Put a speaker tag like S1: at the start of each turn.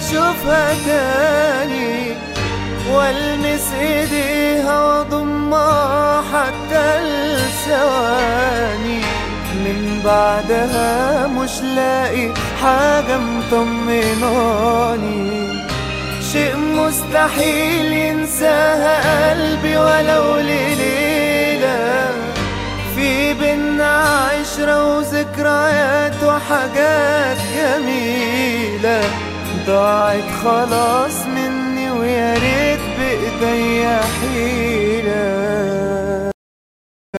S1: أشوفها تاني والمس إيديها واضمها حتى الثواني من بعدها مش لاقي حاجة مطمناني. شيء مستحيل ينساها قلبي ولو لليلة في بينا عشرة وذكريات وحاجات جميلة. ضاعت خلاص مني ويا ريت بإيديا حيلة